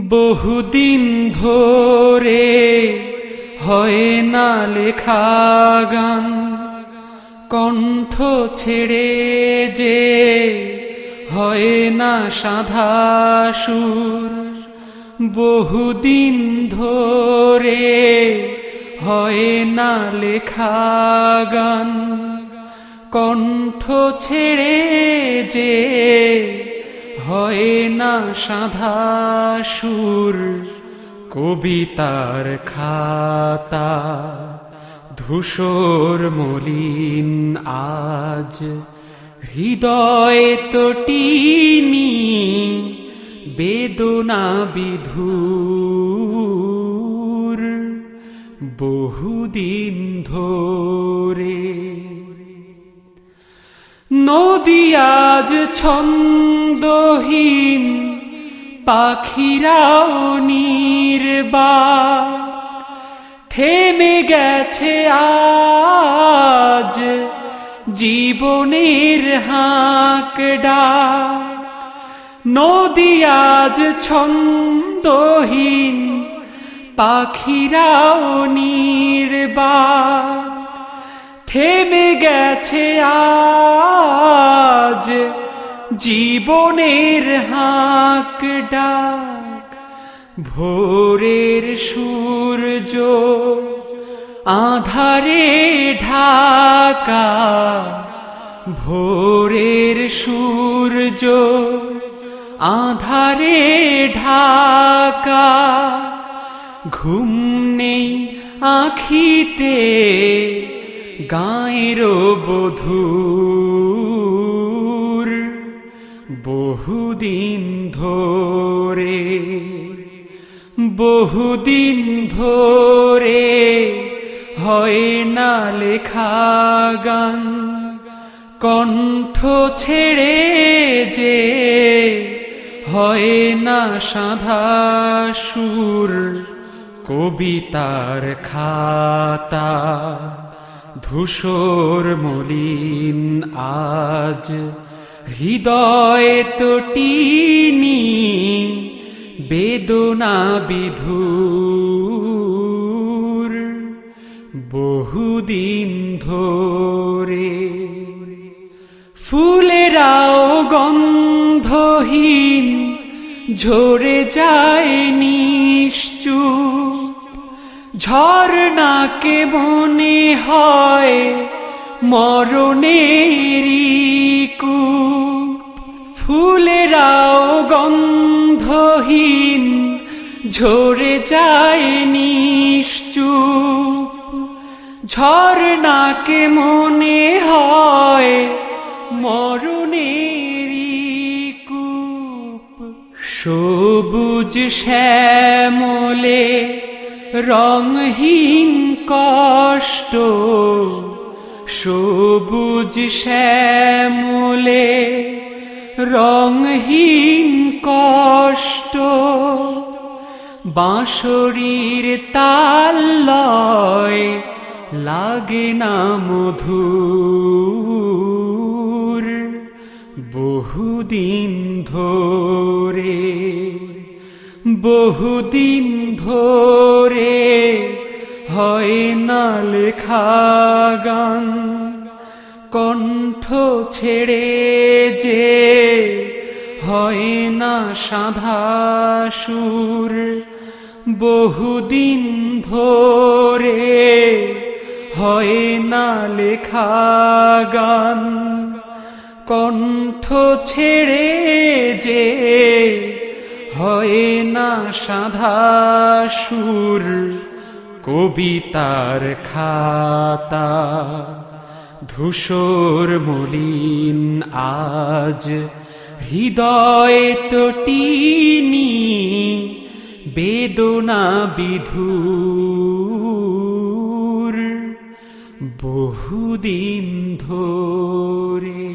বহুদিন ধরে হয় না লেখা গান। কণ্ঠ ছেড়ে যে হয় না সাধা সুর। বহুদিন ধরে হয় না লেখা গান। কণ্ঠ ছেড়ে যে হয় না সাধা সুর কবিতার খাতা, ধূসর মলিন আজ। হৃদয় তটিনি বেদনা বিধুর, বহুদিন ধরে নদী আজ ছন্দহীন, পাখিরাও নির্বা থেমে গেছে আজ জীবনের হাঁক ডাক নদী আজ ছন্দহীন, পাখিরাও নির্বা থেমে গেছে আজ জীবনের হাঁক ডাক, ভোরের সূর্য আধারে ঢাকা, ভোরের সূর্য আধারে ঢাকা। ঘুম নেই আখিতে গায়ের বধূর বহুদিন ধরে বহুদিন ধরে হয় না লেখা গান। কণ্ঠ ছেড়ে যে হয় না সাধা সুর, কবিতার খাতা। ধূসর মলিন আজ হৃদয় তটিনি বেদনা বিধুর বহুদিন ধরে। ফুলেরাও গন্ধহীন ঝরে যায় নিশ্চুপ ঝর্ণাকে মনে হয় মরণেরই কূপ ফুলেরাও গন্ধহীন, ঝরে যায় নিশ্চুপ। ঝর্ণাকে মনে হয় মরণেরই কূপ সবুজ শ্যামলে রংহীন কষ্ট সবুজ শ্যামলে রংহীন কষ্ট বাঁশরীর তাল লয় লাগে না মধুর বহুদিন ধরে। বহুদিন ধরে হয় না লেখা গান। কণ্ঠ ছেড়ে যে হয় না সাধা সুর। বহুদিন ধরে হয় না লেখা গান। কণ্ঠ ছেড়ে যে হয় না সাধা সুর, কবিতার খাতা। ধূসর মলিন আজ হৃদয় তটিনি, বেদনা বিধুর। বহুদিন ধরে